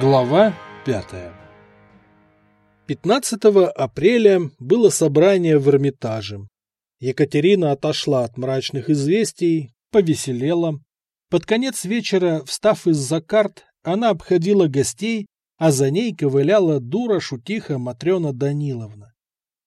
Глава пятая 15 апреля было собрание в Эрмитаже. Екатерина отошла от мрачных известий, повеселела. Под конец вечера, встав из-за карт, она обходила гостей, а за ней ковыляла дура-шутиха Матрена Даниловна.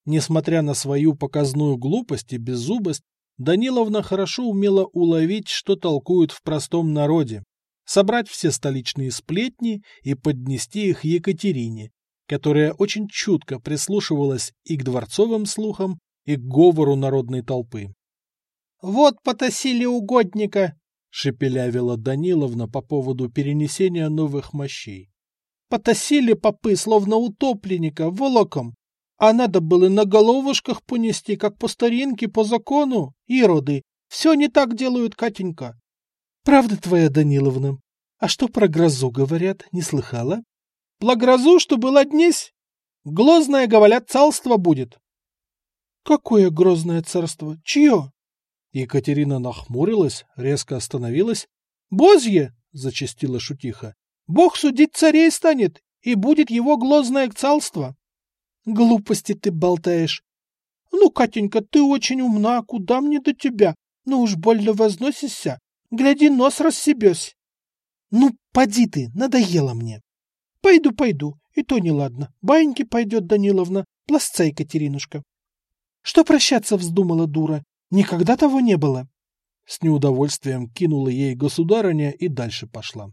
Несмотря на свою показную глупость и беззубость, Даниловна хорошо умела уловить, что толкуют в простом народе, собрать все столичные сплетни и поднести их Екатерине, которая очень чутко прислушивалась и к дворцовым слухам, и к говору народной толпы. — Вот потасили угодника! — шепелявила Даниловна по поводу перенесения новых мощей. — Потасили попы, словно утопленника, волоком, а надо было на головушках понести, как по старинке, по закону, ироды. Все не так делают, Катенька. Правда твоя, Даниловна? А что про грозу говорят, не слыхала? Про грозу, что была днесь? Глозное, говорят, царство будет. Какое грозное царство? Чье? Екатерина нахмурилась, резко остановилась. Бозье, зачастила шутиха. Бог судить царей станет, и будет его глозное царство. Глупости ты болтаешь. Ну, Катенька, ты очень умна, куда мне до тебя? Ну уж больно возносишься. Гляди, нос рассебёсь. Ну, поди ты, надоело мне. Пойду, пойду, и то неладно. Баиньки пойдет Даниловна, пластца Екатеринушка. Что прощаться вздумала дура? Никогда того не было. С неудовольствием кинула ей государыня и дальше пошла.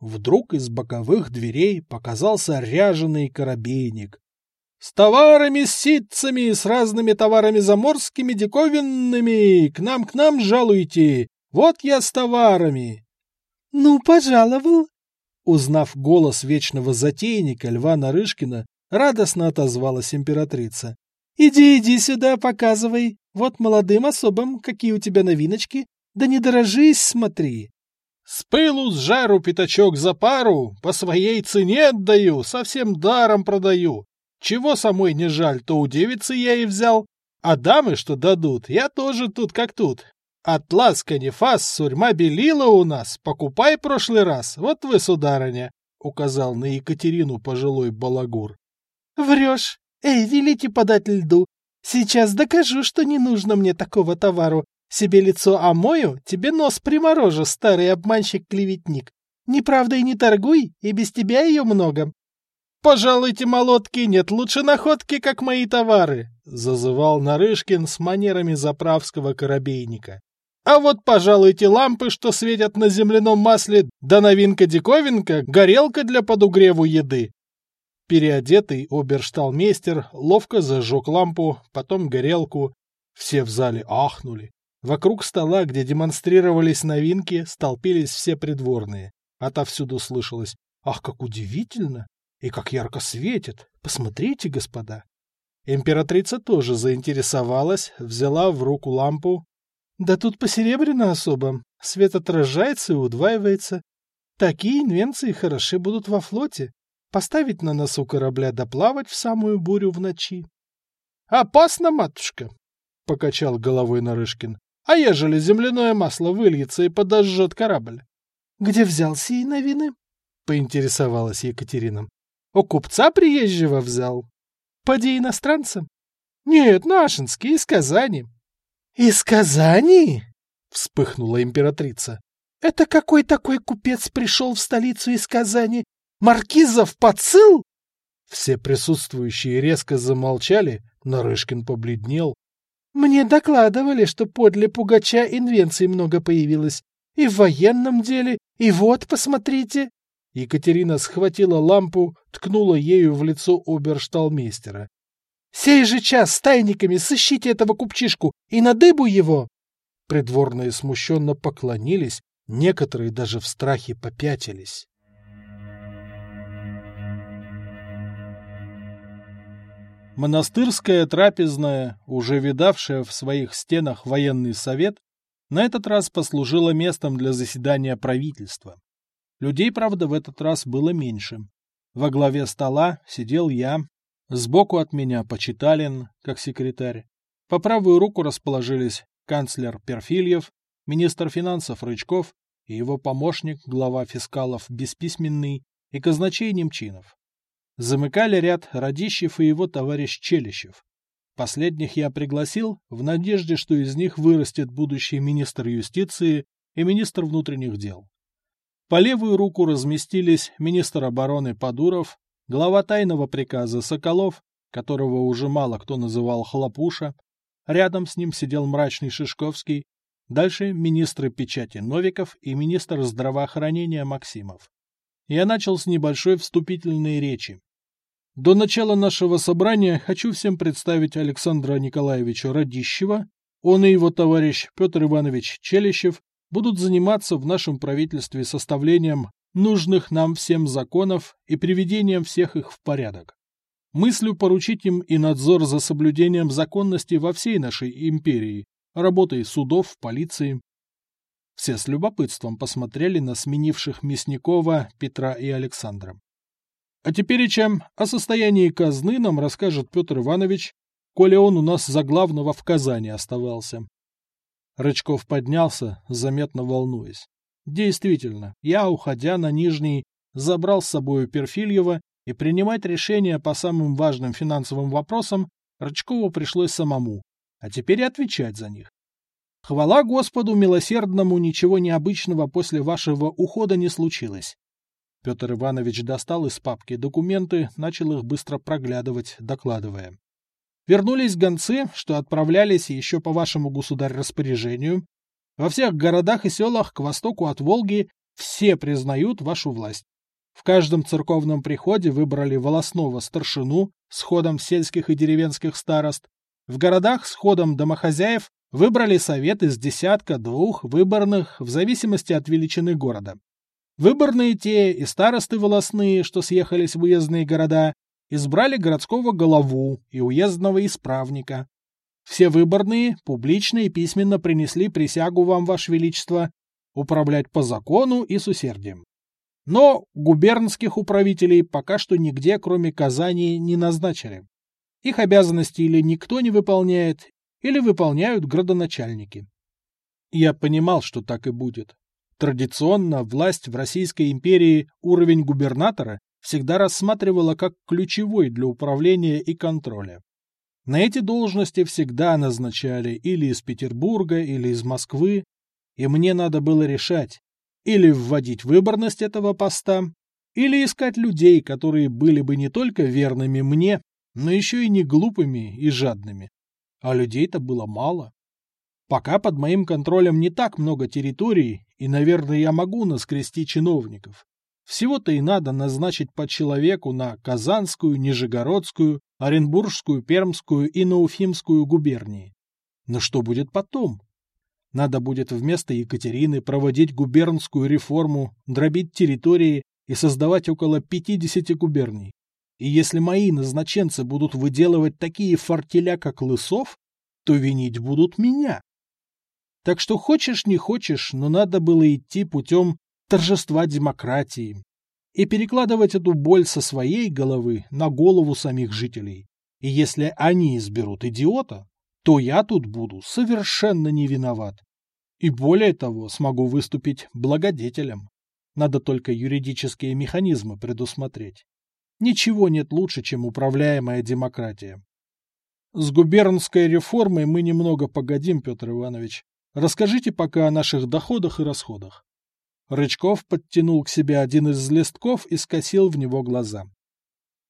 Вдруг из боковых дверей показался ряженый корабейник. «С товарами, с ситцами, с разными товарами заморскими, диковинными! К нам, к нам жалуйте! Вот я с товарами. — Ну, пожаловал. Узнав голос вечного затейника Льва Нарышкина, радостно отозвалась императрица. — Иди, иди сюда, показывай. Вот молодым особам, какие у тебя новиночки. Да не дорожись, смотри. С пылу, с жару пятачок за пару, по своей цене отдаю, совсем даром продаю. Чего самой не жаль, то у девицы я и взял. А дамы, что дадут, я тоже тут как тут. Атлас Канифас, сурьма белила у нас, покупай прошлый раз, вот вы, сударыня, — указал на Екатерину пожилой балагур. — Врешь. Эй, велите подать льду. Сейчас докажу, что не нужно мне такого товару. Себе лицо омою, тебе нос приморожу, старый обманщик-клеветник. Неправда и не торгуй, и без тебя ее много. — Пожалуйте, молотки, нет лучше находки, как мои товары, — зазывал Нарышкин с манерами заправского корабейника. А вот, пожалуйте, лампы, что светят на земляном масле, да новинка-диковинка, горелка для подугреву еды. Переодетый обершталмейстер ловко зажег лампу, потом горелку. Все в зале ахнули. Вокруг стола, где демонстрировались новинки, столпились все придворные. Отовсюду слышалось «Ах, как удивительно! И как ярко светит! Посмотрите, господа!» Императрица тоже заинтересовалась, взяла в руку лампу, да тут посеребряно особо. Свет отражается и удваивается. Такие инвенции хороши будут во флоте. Поставить на носу корабля да плавать в самую бурю в ночи. — Опасно, матушка, — покачал головой Нарышкин. — А ежели земляное масло выльется и подожжет корабль? — Где взял сии новины? — поинтересовалась Екатерина. — У купца приезжего взял. — Поди иностранцам? — Нет, нашинский, из Казани. «Из Казани?» — вспыхнула императрица. «Это какой такой купец пришел в столицу из Казани? Маркизов поцил?» Все присутствующие резко замолчали, Нарышкин побледнел. «Мне докладывали, что подле Пугача инвенций много появилось. И в военном деле, и вот, посмотрите!» Екатерина схватила лампу, ткнула ею в лицо обершталмейстера. Сей же час с тайниками сыщите этого купчишку и на дыбу его!» Придворные смущенно поклонились, некоторые даже в страхе попятились. Монастырская трапезная, уже видавшая в своих стенах военный совет, на этот раз послужила местом для заседания правительства. Людей, правда, в этот раз было меньше. Во главе стола сидел я, Сбоку от меня Почиталин, как секретарь. По правую руку расположились канцлер Перфильев, министр финансов Рычков и его помощник, глава фискалов Бесписьменный и казначей Немчинов. Замыкали ряд Радищев и его товарищ Челищев. Последних я пригласил в надежде, что из них вырастет будущий министр юстиции и министр внутренних дел. По левую руку разместились министр обороны Подуров, глава тайного приказа Соколов, которого уже мало кто называл Хлопуша, рядом с ним сидел мрачный Шишковский, дальше министры печати Новиков и министр здравоохранения Максимов. Я начал с небольшой вступительной речи. До начала нашего собрания хочу всем представить Александра Николаевича Радищева. Он и его товарищ Петр Иванович Челищев будут заниматься в нашем правительстве составлением нужных нам всем законов и приведением всех их в порядок. Мыслю поручить им и надзор за соблюдением законности во всей нашей империи, работой судов, полиции. Все с любопытством посмотрели на сменивших Мясникова, Петра и Александра. А теперь, чем о состоянии казны нам расскажет Петр Иванович, коли он у нас за главного в Казани оставался. Рычков поднялся, заметно волнуясь. Действительно, я, уходя на Нижний, забрал с собой Перфильева, и принимать решения по самым важным финансовым вопросам Рычкову пришлось самому, а теперь и отвечать за них. Хвала Господу милосердному, ничего необычного после вашего ухода не случилось. Петр Иванович достал из папки документы, начал их быстро проглядывать, докладывая. Вернулись гонцы, что отправлялись еще по вашему государь-распоряжению. Во всех городах и селах к востоку от Волги все признают вашу власть. В каждом церковном приходе выбрали волосного старшину с ходом сельских и деревенских старост. В городах с ходом домохозяев выбрали совет из десятка-двух выборных в зависимости от величины города. Выборные те и старосты волосные, что съехались в уездные города, избрали городского голову и уездного исправника. Все выборные публично и письменно принесли присягу вам, Ваше Величество, управлять по закону и с усердием. Но губернских управителей пока что нигде, кроме Казани, не назначили. Их обязанности или никто не выполняет, или выполняют градоначальники. Я понимал, что так и будет. Традиционно власть в Российской империи уровень губернатора всегда рассматривала как ключевой для управления и контроля. На эти должности всегда назначали или из Петербурга, или из Москвы, и мне надо было решать, или вводить выборность этого поста, или искать людей, которые были бы не только верными мне, но еще и не глупыми и жадными. А людей-то было мало. Пока под моим контролем не так много территорий, и, наверное, я могу наскрести чиновников. Всего-то и надо назначить по человеку на Казанскую, Нижегородскую, Оренбургскую, Пермскую и Науфимскую губернии. Но что будет потом? Надо будет вместо Екатерины проводить губернскую реформу, дробить территории и создавать около 50 губерний. И если мои назначенцы будут выделывать такие фортеля, как Лысов, то винить будут меня. Так что хочешь не хочешь, но надо было идти путем торжества демократии и перекладывать эту боль со своей головы на голову самих жителей. И если они изберут идиота, то я тут буду совершенно не виноват. И более того, смогу выступить благодетелем. Надо только юридические механизмы предусмотреть. Ничего нет лучше, чем управляемая демократия. С губернской реформой мы немного погодим, Петр Иванович. Расскажите пока о наших доходах и расходах. Рычков подтянул к себе один из листков и скосил в него глаза.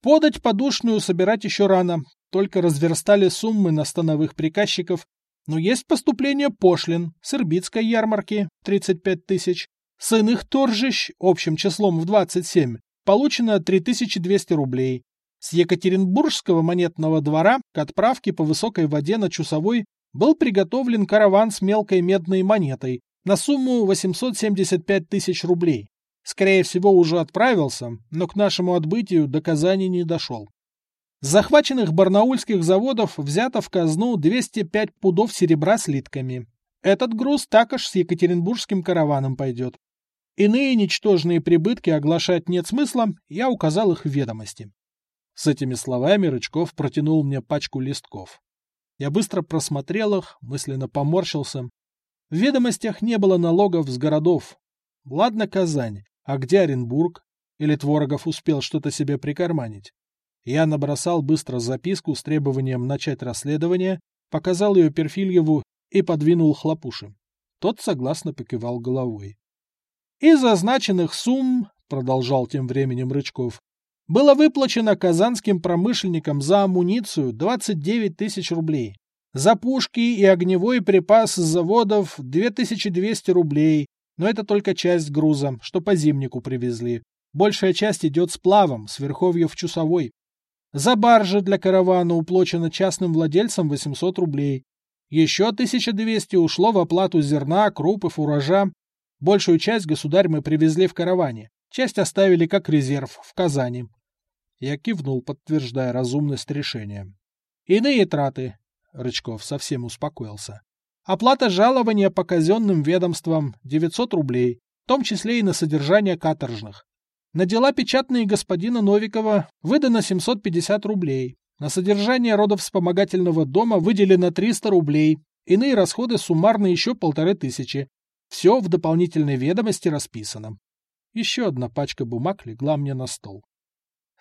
Подать подушную собирать еще рано, только разверстали суммы на становых приказчиков, но есть поступление пошлин с Ирбитской ярмарки 35 тысяч, с иных торжищ общим числом в 27 получено 3200 рублей, с Екатеринбургского монетного двора к отправке по высокой воде на Чусовой был приготовлен караван с мелкой медной монетой на сумму 875 тысяч рублей. Скорее всего, уже отправился, но к нашему отбытию до Казани не дошел. С захваченных барнаульских заводов взято в казну 205 пудов серебра слитками. Этот груз також с екатеринбургским караваном пойдет. Иные ничтожные прибытки оглашать нет смысла, я указал их в ведомости. С этими словами Рычков протянул мне пачку листков. Я быстро просмотрел их, мысленно поморщился. В ведомостях не было налогов с городов. Ладно Казань, а где Оренбург? Или Творогов успел что-то себе прикарманить? Я набросал быстро записку с требованием начать расследование, показал ее Перфильеву и подвинул хлопуши. Тот согласно покивал головой. Из означенных сумм, продолжал тем временем Рычков, было выплачено казанским промышленникам за амуницию 29 тысяч рублей, за пушки и огневой припас с заводов 2200 рублей, но это только часть груза, что по зимнику привезли. Большая часть идет сплавом, с Верховьев Чусовой. За баржи для каравана уплочено частным владельцам 800 рублей. Еще 1200 ушло в оплату зерна, круп и фуража. Большую часть, государь, мы привезли в караване. Часть оставили как резерв в Казани. Я кивнул, подтверждая разумность решения. Иные траты. Рычков совсем успокоился. Оплата жалования по казенным ведомствам 900 рублей, в том числе и на содержание каторжных. На дела печатные господина Новикова выдано 750 рублей. На содержание родовспомогательного дома выделено 300 рублей. Иные расходы суммарно еще полторы тысячи. Все в дополнительной ведомости расписано. Еще одна пачка бумаг легла мне на стол.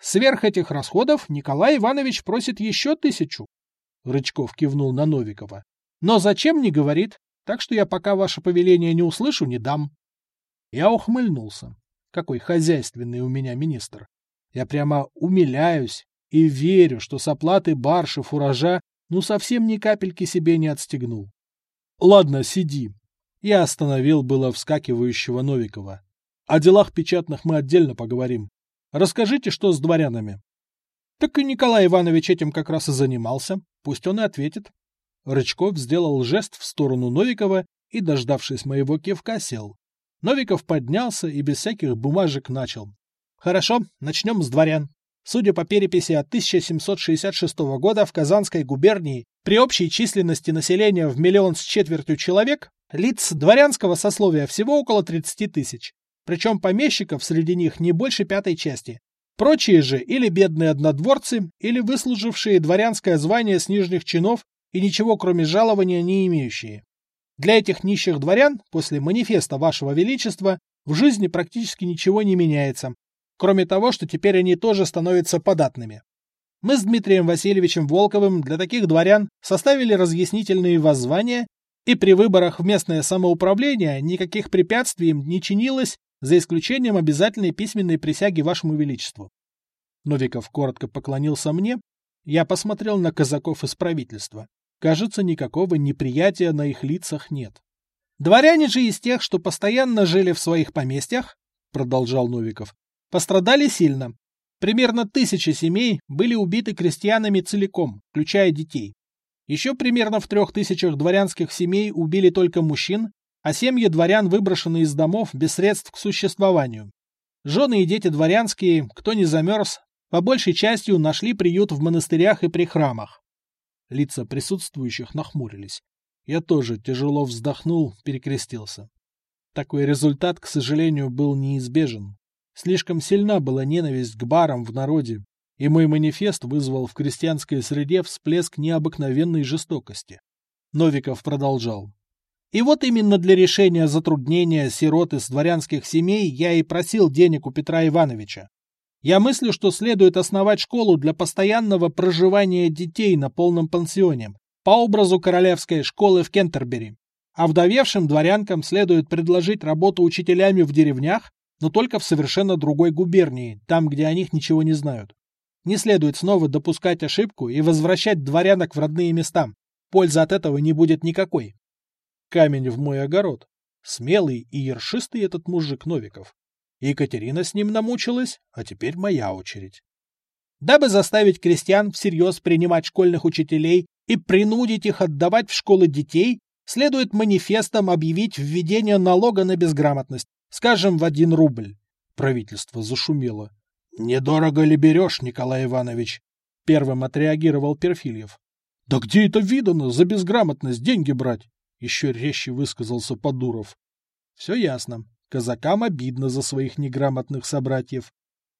Сверх этих расходов Николай Иванович просит еще тысячу. Рычков кивнул на Новикова. Но зачем не говорит, так что я пока ваше повеление не услышу, не дам. Я ухмыльнулся. Какой хозяйственный у меня министр. Я прямо умиляюсь и верю, что с оплаты барши, фуража ну совсем ни капельки себе не отстегнул. Ладно, сиди. Я остановил было вскакивающего Новикова. О делах печатных мы отдельно поговорим. Расскажите, что с дворянами. Так и Николай Иванович этим как раз и занимался. Пусть он и ответит. Рычков сделал жест в сторону Новикова и, дождавшись моего кивка, сел. Новиков поднялся и без всяких бумажек начал. Хорошо, начнем с дворян. Судя по переписи от 1766 года в Казанской губернии, при общей численности населения в миллион с четвертью человек, лиц дворянского сословия всего около 30 тысяч. Причем помещиков среди них не больше пятой части. Прочие же или бедные однодворцы, или выслужившие дворянское звание с нижних чинов и ничего кроме жалования не имеющие. Для этих нищих дворян после манифеста Вашего Величества в жизни практически ничего не меняется, кроме того, что теперь они тоже становятся податными. Мы с Дмитрием Васильевичем Волковым для таких дворян составили разъяснительные воззвания, и при выборах в местное самоуправление никаких препятствий им не чинилось, за исключением обязательной письменной присяги Вашему Величеству. Новиков коротко поклонился мне, я посмотрел на казаков из правительства. Кажется, никакого неприятия на их лицах нет. Дворяне же из тех, что постоянно жили в своих поместьях, продолжал Новиков, пострадали сильно. Примерно тысяча семей были убиты крестьянами целиком, включая детей. Еще примерно в трех тысячах дворянских семей убили только мужчин, а семьи дворян выброшены из домов без средств к существованию. Жены и дети дворянские, кто не замерз, по большей частью нашли приют в монастырях и при храмах. Лица присутствующих нахмурились. Я тоже тяжело вздохнул, перекрестился. Такой результат, к сожалению, был неизбежен. Слишком сильна была ненависть к барам в народе, и мой манифест вызвал в крестьянской среде всплеск необыкновенной жестокости. Новиков продолжал. И вот именно для решения затруднения сирот из дворянских семей я и просил денег у Петра Ивановича. Я мыслю, что следует основать школу для постоянного проживания детей на полном пансионе, по образу королевской школы в Кентербери. А вдовевшим дворянкам следует предложить работу учителями в деревнях, но только в совершенно другой губернии, там, где о них ничего не знают. Не следует снова допускать ошибку и возвращать дворянок в родные места. Пользы от этого не будет никакой. Камень в мой огород. Смелый и ершистый этот мужик Новиков. Екатерина с ним намучилась, а теперь моя очередь. Дабы заставить крестьян всерьез принимать школьных учителей и принудить их отдавать в школы детей, следует манифестом объявить введение налога на безграмотность, скажем, в один рубль. Правительство зашумело. «Недорого ли берешь, Николай Иванович?» Первым отреагировал Перфильев. «Да где это видано за безграмотность деньги брать?» Еще резче высказался Подуров. «Все ясно. Казакам обидно за своих неграмотных собратьев.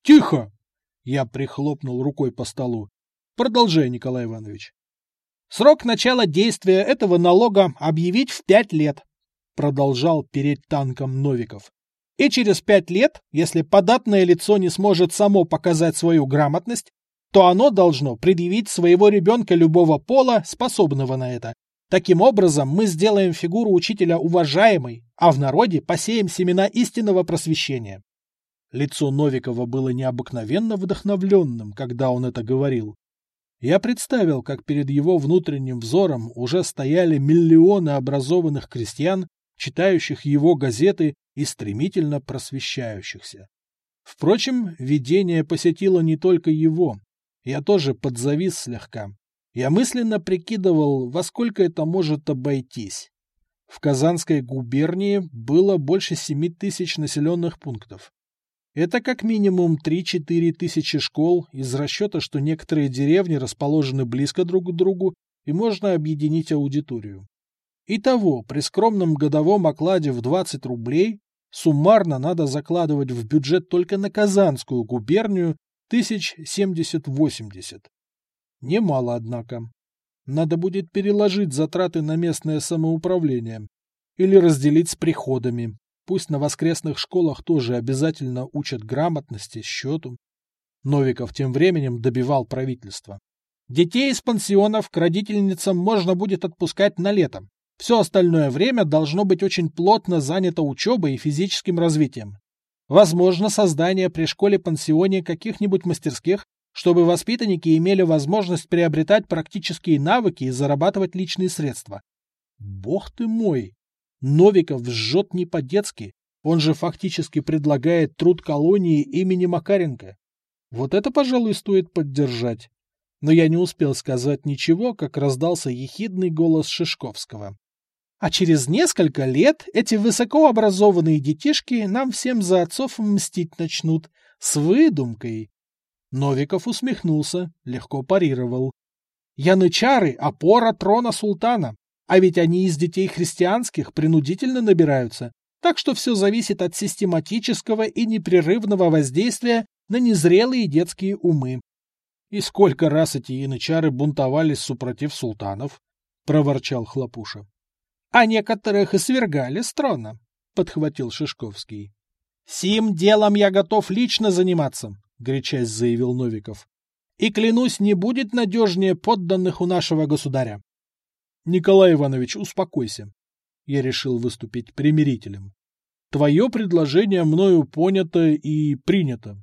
«Тихо!» Я прихлопнул рукой по столу. Продолжай, Николай Иванович. Срок начала действия этого налога объявить в пять лет, продолжал перед танком Новиков. И через пять лет, если податное лицо не сможет само показать свою грамотность, то оно должно предъявить своего ребенка любого пола, способного на это. Таким образом, мы сделаем фигуру учителя уважаемой, а в народе посеем семена истинного просвещения. Лицо Новикова было необыкновенно вдохновленным, когда он это говорил. Я представил, как перед его внутренним взором уже стояли миллионы образованных крестьян, читающих его газеты и стремительно просвещающихся. Впрочем, видение посетило не только его. Я тоже подзавис слегка. Я мысленно прикидывал, во сколько это может обойтись. В Казанской губернии было больше семи тысяч населенных пунктов. Это как минимум 3-4 тысячи школ из расчета, что некоторые деревни расположены близко друг к другу и можно объединить аудиторию. Итого, при скромном годовом окладе в 20 рублей суммарно надо закладывать в бюджет только на Казанскую губернию Тысяч семьдесят-восемьдесят. Немало, однако. Надо будет переложить затраты на местное самоуправление. Или разделить с приходами. Пусть на воскресных школах тоже обязательно учат грамотности, счету. Новиков тем временем добивал правительство. Детей из пансионов к родительницам можно будет отпускать на лето. Все остальное время должно быть очень плотно занято учебой и физическим развитием. Возможно, создание при школе-пансионе каких-нибудь мастерских, чтобы воспитанники имели возможность приобретать практические навыки и зарабатывать личные средства. Бог ты мой! Новиков жжет не по-детски. Он же фактически предлагает труд колонии имени Макаренко. Вот это, пожалуй, стоит поддержать. Но я не успел сказать ничего, как раздался ехидный голос Шишковского. А через несколько лет эти высокообразованные детишки нам всем за отцов мстить начнут. С выдумкой. Новиков усмехнулся, легко парировал. Янычары — опора трона султана. А ведь они из детей христианских принудительно набираются. Так что все зависит от систематического и непрерывного воздействия на незрелые детские умы. И сколько раз эти янычары бунтовались супротив султанов, — проворчал Хлопуша а некоторых и свергали с трона, — подхватил Шишковский. — Сим делом я готов лично заниматься, — горячась заявил Новиков. — И, клянусь, не будет надежнее подданных у нашего государя. — Николай Иванович, успокойся. Я решил выступить примирителем. Твое предложение мною понято и принято.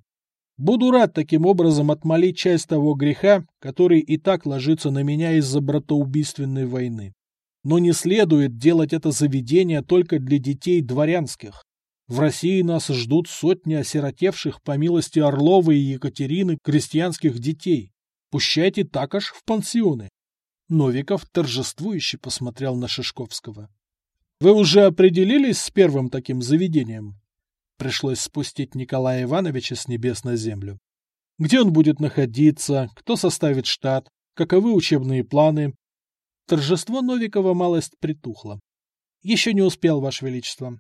Буду рад таким образом отмолить часть того греха, который и так ложится на меня из-за братоубийственной войны. Но не следует делать это заведение только для детей дворянских. В России нас ждут сотни осиротевших по милости Орловой и Екатерины крестьянских детей. Пущайте так аж в пансионы. Новиков торжествующе посмотрел на Шишковского. — Вы уже определились с первым таким заведением? Пришлось спустить Николая Ивановича с небес на землю. Где он будет находиться, кто составит штат, каковы учебные планы, Торжество Новикова малость притухло. Еще не успел, Ваше Величество.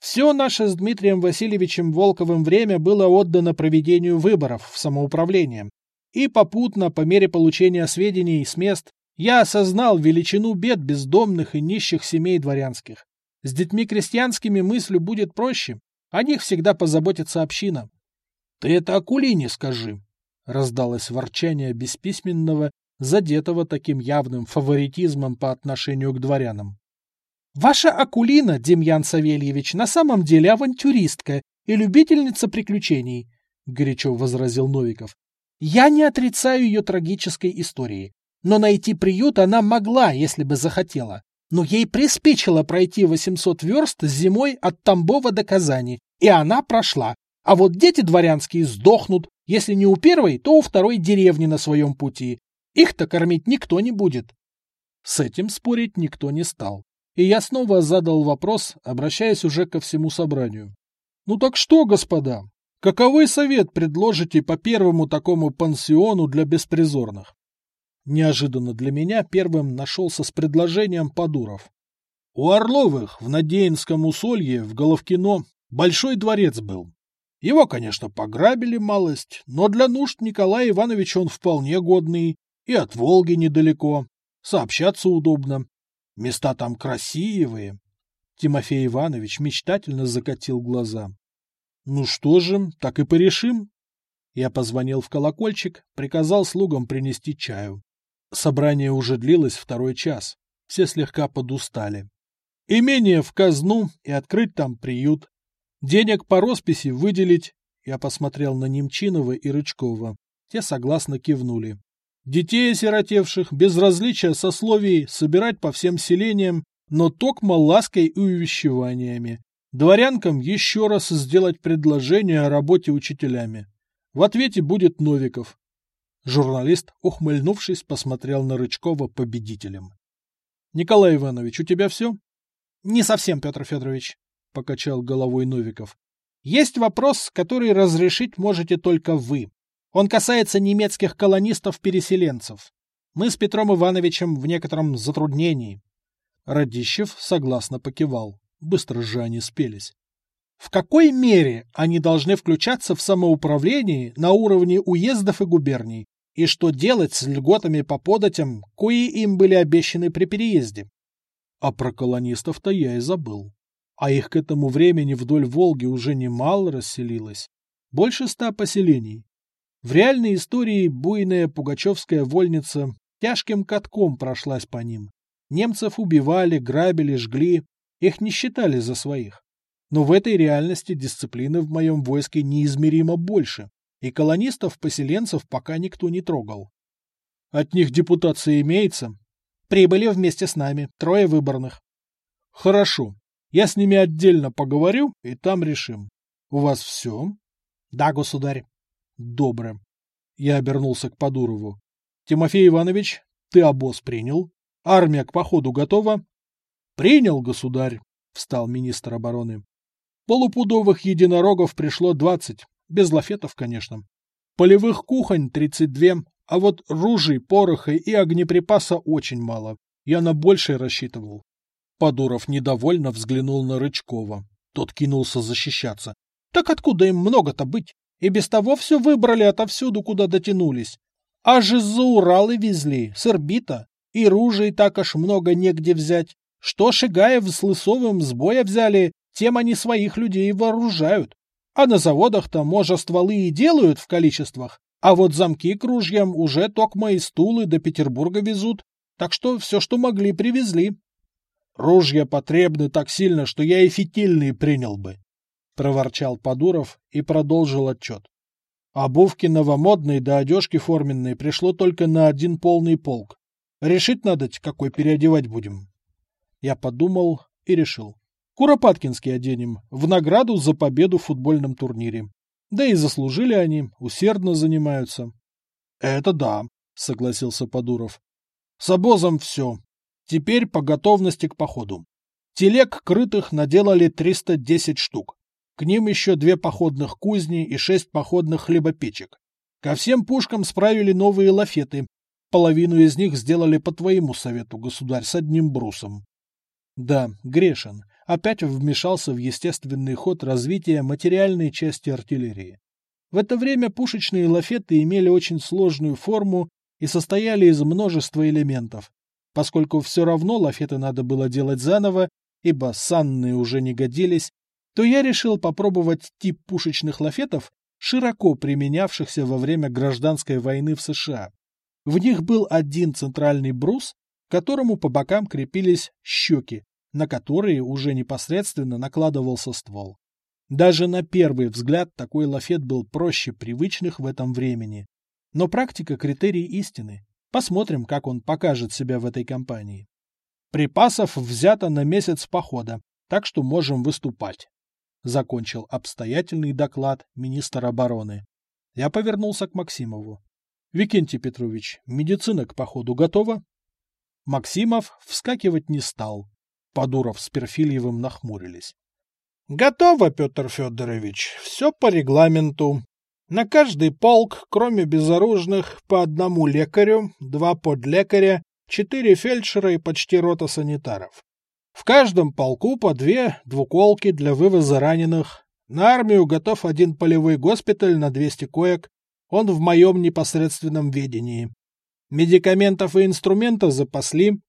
Все наше с Дмитрием Васильевичем Волковым время было отдано проведению выборов в самоуправление. И попутно, по мере получения сведений с мест, я осознал величину бед бездомных и нищих семей дворянских. С детьми крестьянскими мыслью будет проще. О них всегда позаботится община. — Ты это Акулине скажи, — раздалось ворчание бесписьменного задетого таким явным фаворитизмом по отношению к дворянам. «Ваша Акулина, Демьян Савельевич, на самом деле авантюристка и любительница приключений», — горячо возразил Новиков. «Я не отрицаю ее трагической истории, но найти приют она могла, если бы захотела. Но ей приспичило пройти 800 верст зимой от Тамбова до Казани, и она прошла. А вот дети дворянские сдохнут, если не у первой, то у второй деревни на своем пути. Их-то кормить никто не будет. С этим спорить никто не стал. И я снова задал вопрос, обращаясь уже ко всему собранию. Ну так что, господа, каковой совет предложите по первому такому пансиону для беспризорных? Неожиданно для меня первым нашелся с предложением Подуров. У Орловых в Надеинском усолье в Головкино большой дворец был. Его, конечно, пограбили малость, но для нужд Николая Ивановича он вполне годный, и от Волги недалеко. Сообщаться удобно. Места там красивые. Тимофей Иванович мечтательно закатил глаза. Ну что же, так и порешим. Я позвонил в колокольчик, приказал слугам принести чаю. Собрание уже длилось второй час. Все слегка подустали. Имение в казну и открыть там приют. Денег по росписи выделить. Я посмотрел на Немчинова и Рычкова. Те согласно кивнули. Детей осиротевших, без различия сословий, собирать по всем селениям, но токмо лаской и увещеваниями. Дворянкам еще раз сделать предложение о работе учителями. В ответе будет Новиков. Журналист, ухмыльнувшись, посмотрел на Рычкова победителем. — Николай Иванович, у тебя все? — Не совсем, Петр Федорович, — покачал головой Новиков. — Есть вопрос, который разрешить можете только вы. Он касается немецких колонистов-переселенцев. Мы с Петром Ивановичем в некотором затруднении. Радищев согласно покивал. Быстро же они спелись. В какой мере они должны включаться в самоуправление на уровне уездов и губерний? И что делать с льготами по податям, кои им были обещаны при переезде? А про колонистов-то я и забыл. А их к этому времени вдоль Волги уже немало расселилось. Больше ста поселений. В реальной истории буйная пугачевская вольница тяжким катком прошлась по ним. Немцев убивали, грабили, жгли, их не считали за своих. Но в этой реальности дисциплины в моем войске неизмеримо больше, и колонистов-поселенцев пока никто не трогал. От них депутация имеется? Прибыли вместе с нами, трое выборных. Хорошо, я с ними отдельно поговорю, и там решим. У вас все? Да, государь. Добро. Я обернулся к Подурову. Тимофей Иванович, ты обоз принял? Армия к походу готова? Принял, государь, встал министр обороны. Полупудовых единорогов пришло двадцать, без лафетов, конечно. Полевых кухонь тридцать две, а вот ружей, пороха и огнеприпаса очень мало. Я на большее рассчитывал. Подуров недовольно взглянул на Рычкова. Тот кинулся защищаться. Так откуда им много-то быть? И без того все выбрали отовсюду, куда дотянулись. Аж из-за Уралы везли, с Ирбита. И ружей так аж много негде взять. Что Шигаев с Лысовым с боя взяли, тем они своих людей вооружают. А на заводах-то, может, стволы и делают в количествах, а вот замки к ружьям уже токмо и стулы до Петербурга везут, так что все, что могли, привезли. Ружья потребны так сильно, что я и фитильные принял бы проворчал Подуров и продолжил отчет. Обувки новомодные да одежки форменные пришло только на один полный полк. Решить надо, какой переодевать будем. Я подумал и решил. Куропаткинский оденем, в награду за победу в футбольном турнире. Да и заслужили они, усердно занимаются. — Это да, — согласился Подуров. — С обозом все. Теперь по готовности к походу. Телег крытых наделали 310 штук. К ним еще две походных кузни и шесть походных хлебопечек. Ко всем пушкам справили новые лафеты. Половину из них сделали по твоему совету, государь, с одним брусом. Да, грешен. Опять вмешался в естественный ход развития материальной части артиллерии. В это время пушечные лафеты имели очень сложную форму и состояли из множества элементов. Поскольку все равно лафеты надо было делать заново, ибо санные уже не годились, то я решил попробовать тип пушечных лафетов, широко применявшихся во время гражданской войны в США. В них был один центральный брус, к которому по бокам крепились щеки, на которые уже непосредственно накладывался ствол. Даже на первый взгляд такой лафет был проще привычных в этом времени. Но практика – критерий истины. Посмотрим, как он покажет себя в этой кампании. Припасов взято на месяц похода, так что можем выступать закончил обстоятельный доклад министр обороны. Я повернулся к Максимову. Викентий Петрович, медицина к походу готова? Максимов вскакивать не стал. Подуров с Перфильевым нахмурились. Готово, Петр Федорович, все по регламенту. На каждый полк, кроме безоружных, по одному лекарю, два подлекаря, четыре фельдшера и почти рота санитаров. В каждом полку по две двуколки для вывоза раненых. На армию готов один полевой госпиталь на 200 коек. Он в моем непосредственном ведении. Медикаментов и инструментов запасли.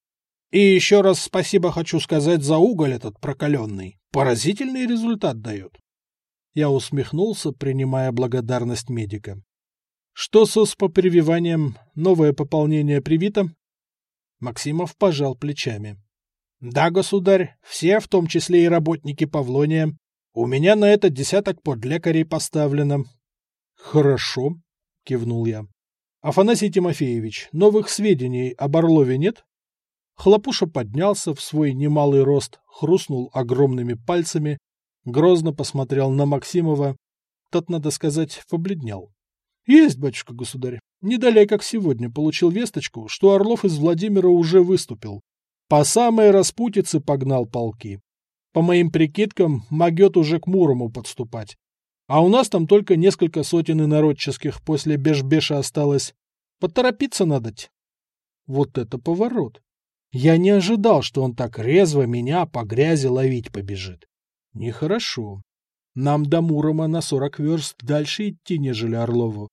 И еще раз спасибо хочу сказать за уголь этот прокаленный. Поразительный результат дает. Я усмехнулся, принимая благодарность медика. Что с по прививанием? Новое пополнение привито? Максимов пожал плечами. Да, государь, все, в том числе и работники Павлония. У меня на это десяток подлекарей поставлено. Хорошо, кивнул я. Афанасий Тимофеевич, новых сведений об Орлове нет? Хлопуша поднялся в свой немалый рост, хрустнул огромными пальцами, грозно посмотрел на Максимова. Тот, надо сказать, побледнел. — Есть, батюшка государь. Не далее, как сегодня, получил весточку, что Орлов из Владимира уже выступил. По самой распутице погнал полки. По моим прикидкам, могет уже к Мурому подступать. А у нас там только несколько сотен инородческих после Бешбеша осталось. Поторопиться надо. Вот это поворот. Я не ожидал, что он так резво меня по грязи ловить побежит. Нехорошо. Нам до Мурома на сорок верст дальше идти, нежели Орлову.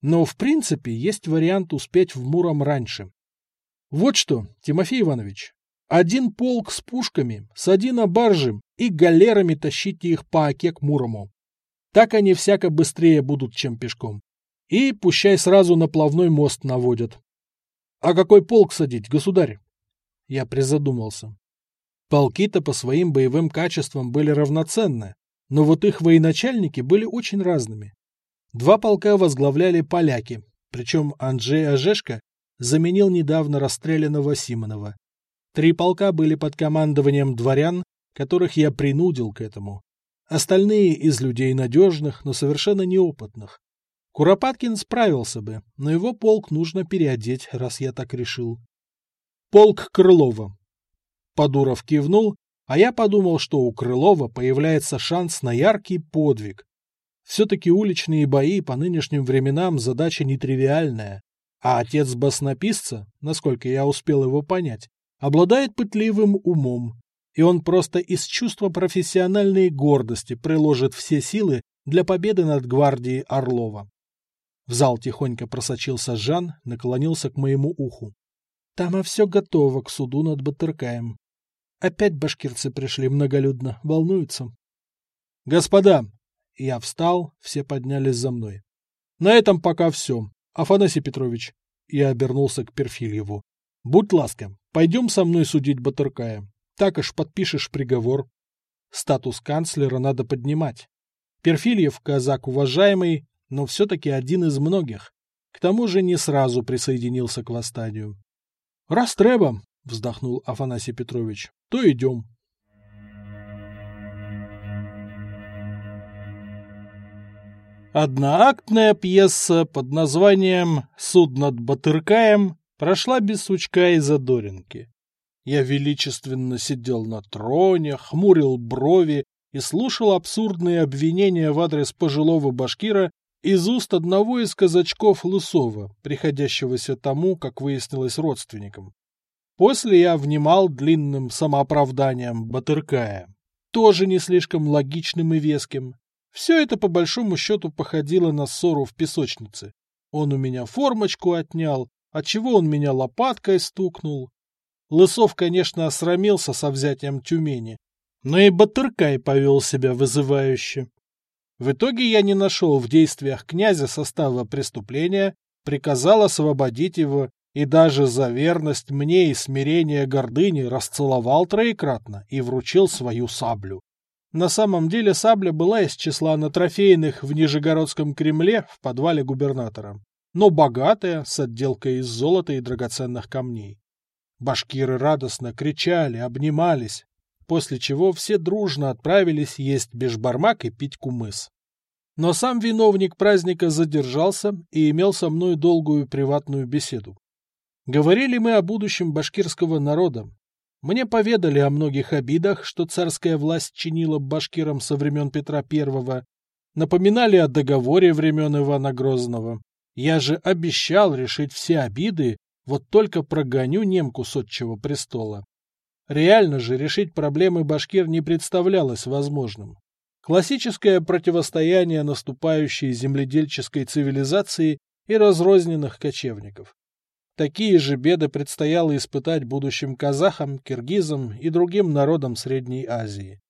Но, в принципе, есть вариант успеть в Муром раньше. Вот что, Тимофей Иванович, один полк с пушками, сади на баржи и галерами тащите их по оке к Мурому. Так они всяко быстрее будут, чем пешком. И пущай сразу на плавной мост наводят. А какой полк садить, государь? Я призадумался. Полки-то по своим боевым качествам были равноценны, но вот их военачальники были очень разными. Два полка возглавляли поляки, причем Анджей Ожешко заменил недавно расстрелянного Симонова. Три полка были под командованием дворян, которых я принудил к этому. Остальные из людей надежных, но совершенно неопытных. Куропаткин справился бы, но его полк нужно переодеть, раз я так решил. Полк Крылова. Подуров кивнул, а я подумал, что у Крылова появляется шанс на яркий подвиг. Все-таки уличные бои по нынешним временам задача нетривиальная, а отец баснописца, насколько я успел его понять, обладает пытливым умом, и он просто из чувства профессиональной гордости приложит все силы для победы над гвардией Орлова. В зал тихонько просочился Жан, наклонился к моему уху. Там а все готово к суду над Батыркаем. Опять башкирцы пришли многолюдно, волнуются. Господа! Я встал, все поднялись за мной. На этом пока все. Афанасий Петрович. Я обернулся к Перфильеву. Будь ласков, пойдем со мной судить Батыркая. Так аж подпишешь приговор. Статус канцлера надо поднимать. Перфильев казак уважаемый, но все-таки один из многих. К тому же не сразу присоединился к восстанию. Раз треба, вздохнул Афанасий Петрович, то идем. Одноактная пьеса под названием «Суд над Батыркаем» прошла без сучка и задоринки. Я величественно сидел на троне, хмурил брови и слушал абсурдные обвинения в адрес пожилого башкира из уст одного из казачков Лысова, приходящегося тому, как выяснилось, родственникам. После я внимал длинным самооправданием Батыркая, тоже не слишком логичным и веским. Все это по большому счету походило на ссору в песочнице. Он у меня формочку отнял, отчего он меня лопаткой стукнул. Лысов, конечно, осрамился со взятием Тюмени, но и Батыркай повел себя вызывающе. В итоге я не нашел в действиях князя состава преступления, приказал освободить его и даже за верность мне и смирение гордыни расцеловал троекратно и вручил свою саблю. На самом деле сабля была из числа натрофейных в Нижегородском Кремле в подвале губернатора, но богатая, с отделкой из золота и драгоценных камней. Башкиры радостно кричали, обнимались, после чего все дружно отправились есть бешбармак и пить кумыс. Но сам виновник праздника задержался и имел со мной долгую приватную беседу. Говорили мы о будущем башкирского народа. Мне поведали о многих обидах, что царская власть чинила башкирам со времен Петра I, напоминали о договоре времен Ивана Грозного. Я же обещал решить все обиды, вот только прогоню немку с отчего престола. Реально же решить проблемы башкир не представлялось возможным. Классическое противостояние наступающей земледельческой цивилизации и разрозненных кочевников. Такие же беды предстояло испытать будущим казахам, киргизам и другим народам Средней Азии.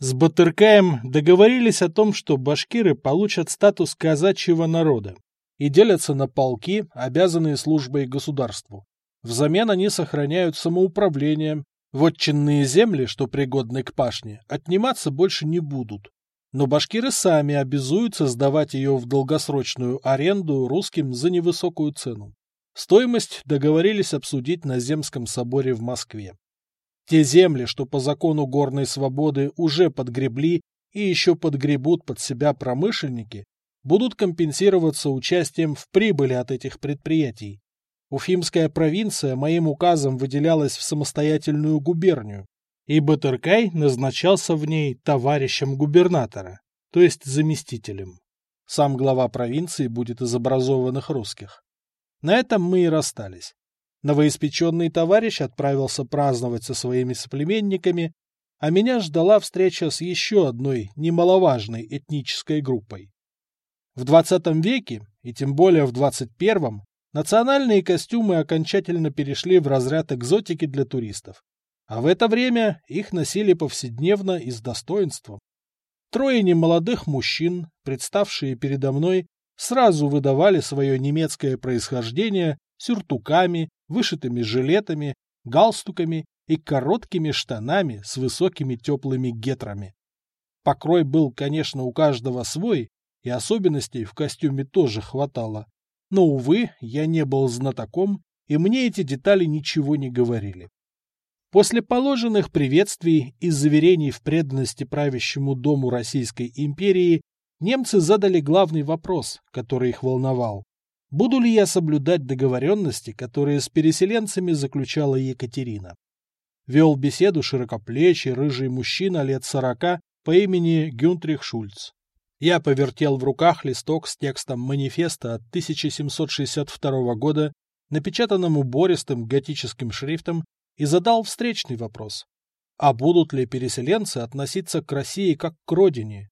С Батыркаем договорились о том, что башкиры получат статус казачьего народа и делятся на полки, обязанные службой государству. Взамен они сохраняют самоуправление, вотчинные земли, что пригодны к пашне, отниматься больше не будут. Но башкиры сами обязуются сдавать ее в долгосрочную аренду русским за невысокую цену. Стоимость договорились обсудить на Земском соборе в Москве. Те земли, что по закону горной свободы уже подгребли и еще подгребут под себя промышленники, будут компенсироваться участием в прибыли от этих предприятий. Уфимская провинция моим указом выделялась в самостоятельную губернию, и Батыркай назначался в ней товарищем губернатора, то есть заместителем. Сам глава провинции будет из образованных русских. На этом мы и расстались. Новоиспеченный товарищ отправился праздновать со своими соплеменниками, а меня ждала встреча с еще одной немаловажной этнической группой. В 20 веке, и тем более в 21, национальные костюмы окончательно перешли в разряд экзотики для туристов, а в это время их носили повседневно и с достоинством. Трое немолодых мужчин, представшие передо мной, сразу выдавали свое немецкое происхождение сюртуками, вышитыми жилетами, галстуками и короткими штанами с высокими теплыми гетрами. Покрой был, конечно, у каждого свой, и особенностей в костюме тоже хватало. Но, увы, я не был знатоком, и мне эти детали ничего не говорили. После положенных приветствий и заверений в преданности правящему дому Российской империи немцы задали главный вопрос, который их волновал. Буду ли я соблюдать договоренности, которые с переселенцами заключала Екатерина? Вел беседу широкоплечий рыжий мужчина лет сорока по имени Гюнтрих Шульц. Я повертел в руках листок с текстом манифеста от 1762 года, напечатанным убористым готическим шрифтом, и задал встречный вопрос. А будут ли переселенцы относиться к России как к родине? —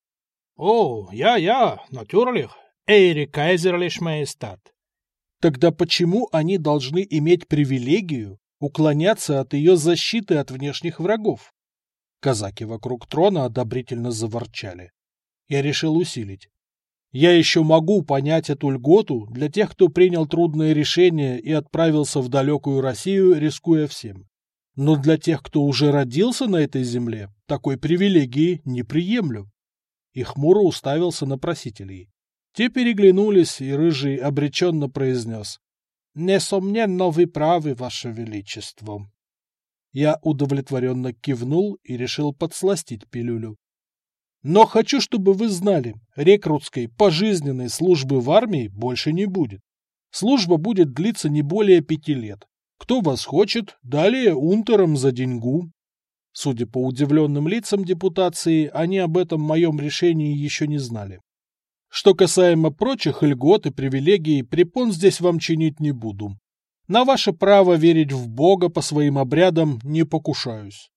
О, я-я, natürlich, Эйри Кайзерлиш Майстат. Тогда почему они должны иметь привилегию уклоняться от ее защиты от внешних врагов? Казаки вокруг трона одобрительно заворчали. Я решил усилить. Я еще могу понять эту льготу для тех, кто принял трудное решение и отправился в далекую Россию, рискуя всем. Но для тех, кто уже родился на этой земле, такой привилегии не приемлю. И хмуро уставился на просителей. Те переглянулись, и Рыжий обреченно произнес. — Несомненно, вы правы, Ваше Величество. Я удовлетворенно кивнул и решил подсластить пилюлю. Но хочу, чтобы вы знали, рекрутской пожизненной службы в армии больше не будет. Служба будет длиться не более пяти лет. Кто вас хочет, далее унтером за деньгу. Судя по удивленным лицам депутации, они об этом моем решении еще не знали. Что касаемо прочих льгот и привилегий, препон здесь вам чинить не буду. На ваше право верить в Бога по своим обрядам не покушаюсь.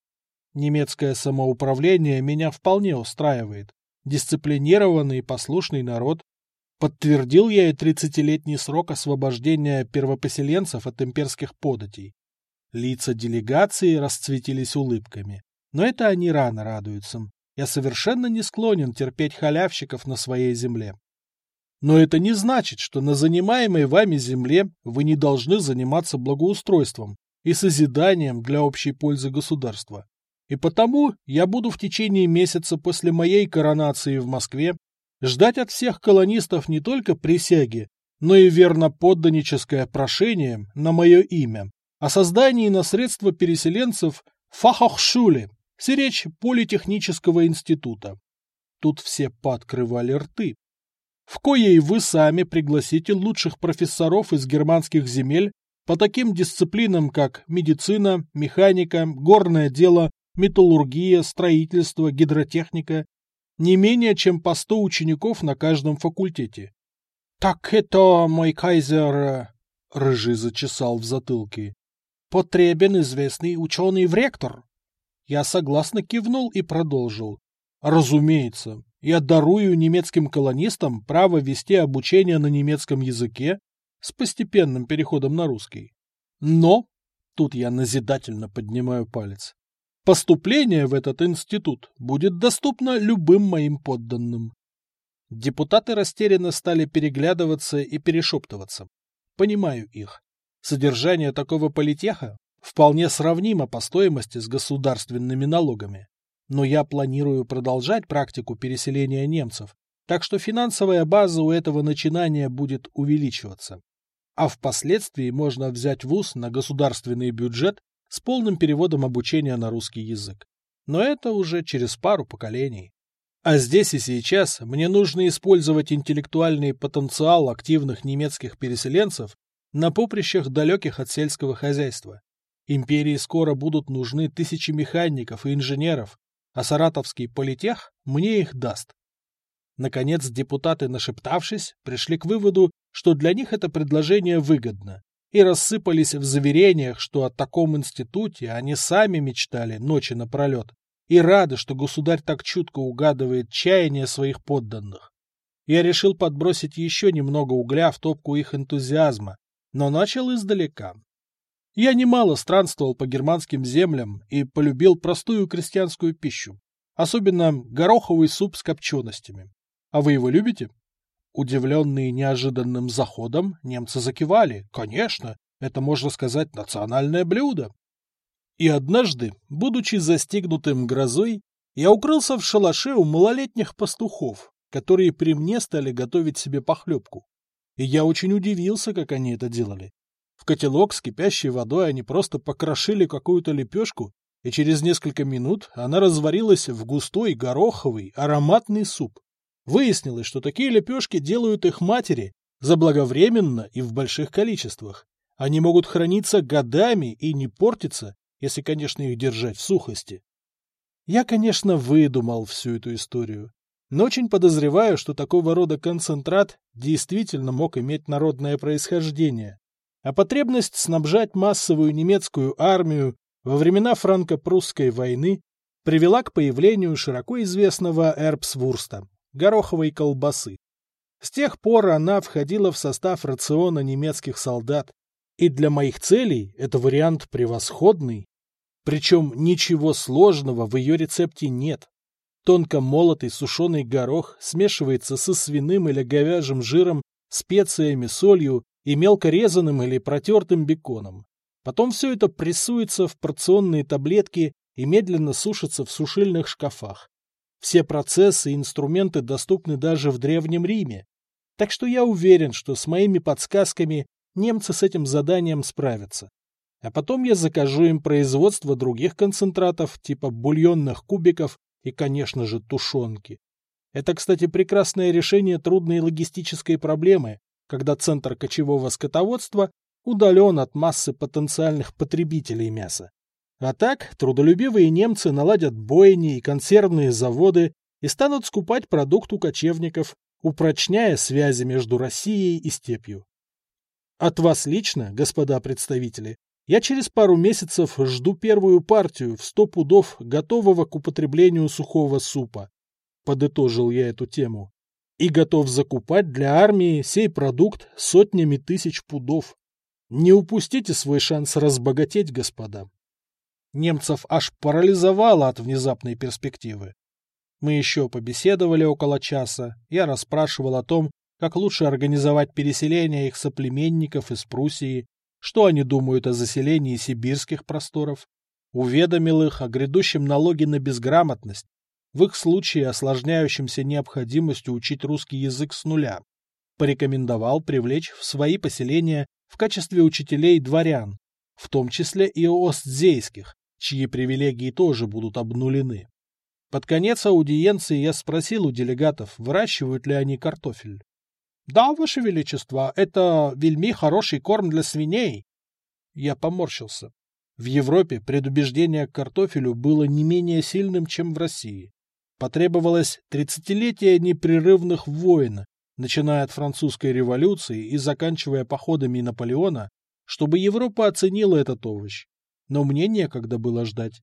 Немецкое самоуправление меня вполне устраивает. Дисциплинированный и послушный народ. Подтвердил я и тридцатилетний срок освобождения первопоселенцев от имперских податей. Лица делегации расцветились улыбками. Но это они рано радуются. Я совершенно не склонен терпеть халявщиков на своей земле. Но это не значит, что на занимаемой вами земле вы не должны заниматься благоустройством и созиданием для общей пользы государства. И потому я буду в течение месяца после моей коронации в Москве ждать от всех колонистов не только присяги, но и верноподданническое прошение на мое имя о создании на средства переселенцев фахохшуле Сиречь Политехнического института. Тут все пооткрывали рты. В коей вы сами пригласите лучших профессоров из германских земель по таким дисциплинам, как медицина, механика, горное дело, металлургия, строительство, гидротехника, не менее чем по 100 учеников на каждом факультете. — Так это, мой кайзер, — Рыжий зачесал в затылке, — потребен известный ученый в ректор. Я согласно кивнул и продолжил. Разумеется, я дарую немецким колонистам право вести обучение на немецком языке с постепенным переходом на русский. Но, тут я назидательно поднимаю палец, Поступление в этот институт будет доступно любым моим подданным. Депутаты растерянно стали переглядываться и перешептываться. Понимаю их. Содержание такого политеха вполне сравнимо по стоимости с государственными налогами. Но я планирую продолжать практику переселения немцев, так что финансовая база у этого начинания будет увеличиваться. А впоследствии можно взять вуз на государственный бюджет с полным переводом обучения на русский язык. Но это уже через пару поколений. А здесь и сейчас мне нужно использовать интеллектуальный потенциал активных немецких переселенцев на поприщах далеких от сельского хозяйства. Империи скоро будут нужны тысячи механиков и инженеров, а саратовский политех мне их даст. Наконец, депутаты, нашептавшись, пришли к выводу, что для них это предложение выгодно, и рассыпались в заверениях, что о таком институте они сами мечтали ночи напролет, и рады, что государь так чутко угадывает чаяния своих подданных. Я решил подбросить еще немного угля в топку их энтузиазма, но начал издалека. Я немало странствовал по германским землям и полюбил простую крестьянскую пищу, особенно гороховый суп с копченостями. А вы его любите? Удивленные неожиданным заходом, немцы закивали. Конечно, это, можно сказать, национальное блюдо. И однажды, будучи застигнутым грозой, я укрылся в шалаше у малолетних пастухов, которые при мне стали готовить себе похлебку. И я очень удивился, как они это делали. В котелок с кипящей водой они просто покрошили какую-то лепешку, и через несколько минут она разварилась в густой гороховый ароматный суп. Выяснилось, что такие лепешки делают их матери заблаговременно и в больших количествах. Они могут храниться годами и не портиться, если, конечно, их держать в сухости. Я, конечно, выдумал всю эту историю, но очень подозреваю, что такого рода концентрат действительно мог иметь народное происхождение. А потребность снабжать массовую немецкую армию во времена франко-прусской войны привела к появлению широко известного эрбсвурста гороховой колбасы. С тех пор она входила в состав рациона немецких солдат, и для моих целей это вариант превосходный. Причем ничего сложного в ее рецепте нет. Тонко молотый сушеный горох смешивается со свиным или говяжьим жиром, специями, солью и мелко резаным или протертым беконом. Потом все это прессуется в порционные таблетки и медленно сушится в сушильных шкафах. Все процессы и инструменты доступны даже в Древнем Риме. Так что я уверен, что с моими подсказками немцы с этим заданием справятся. А потом я закажу им производство других концентратов, типа бульонных кубиков и, конечно же, тушенки. Это, кстати, прекрасное решение трудной логистической проблемы, когда центр кочевого скотоводства удален от массы потенциальных потребителей мяса. А так, трудолюбивые немцы наладят бойни и консервные заводы и станут скупать продукт у кочевников, упрочняя связи между Россией и степью. От вас лично, господа представители, я через пару месяцев жду первую партию в сто пудов готового к употреблению сухого супа. Подытожил я эту тему. И готов закупать для армии сей продукт сотнями тысяч пудов. Не упустите свой шанс разбогатеть, господа. Немцев аж парализовало от внезапной перспективы. Мы еще побеседовали около часа, я расспрашивал о том, как лучше организовать переселение их соплеменников из Пруссии, что они думают о заселении сибирских просторов, уведомил их о грядущем налоге на безграмотность, в их случае осложняющимся необходимостью учить русский язык с нуля. Порекомендовал привлечь в свои поселения в качестве учителей дворян, в том числе и остзейских, чьи привилегии тоже будут обнулены. Под конец аудиенции я спросил у делегатов, выращивают ли они картофель. — Да, Ваше Величество, это вельми хороший корм для свиней. Я поморщился. В Европе предубеждение к картофелю было не менее сильным, чем в России. Потребовалось тридцатилетие непрерывных войн, начиная от французской революции и заканчивая походами Наполеона, чтобы Европа оценила этот овощ но мне некогда было ждать.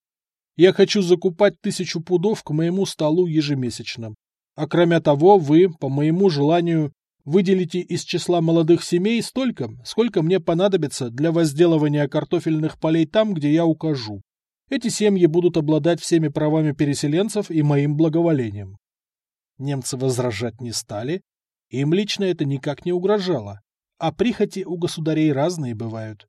Я хочу закупать тысячу пудов к моему столу ежемесячно. А кроме того, вы, по моему желанию, выделите из числа молодых семей столько, сколько мне понадобится для возделывания картофельных полей там, где я укажу. Эти семьи будут обладать всеми правами переселенцев и моим благоволением. Немцы возражать не стали, им лично это никак не угрожало, а прихоти у государей разные бывают.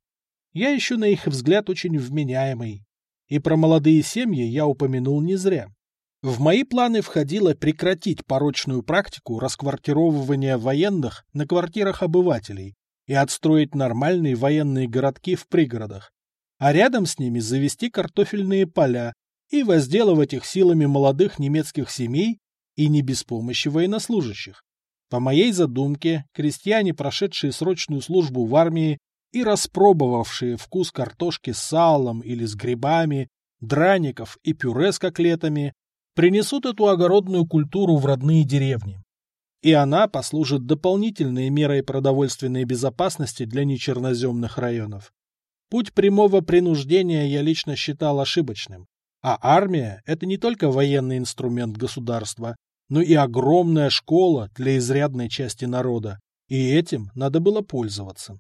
Я еще на их взгляд очень вменяемый. И про молодые семьи я упомянул не зря. В мои планы входило прекратить порочную практику расквартировывания военных на квартирах обывателей и отстроить нормальные военные городки в пригородах, а рядом с ними завести картофельные поля и возделывать их силами молодых немецких семей и не без помощи военнослужащих. По моей задумке, крестьяне, прошедшие срочную службу в армии и распробовавшие вкус картошки с салом или с грибами, драников и пюре с котлетами, принесут эту огородную культуру в родные деревни. И она послужит дополнительной мерой продовольственной безопасности для нечерноземных районов. Путь прямого принуждения я лично считал ошибочным. А армия – это не только военный инструмент государства, но и огромная школа для изрядной части народа, и этим надо было пользоваться.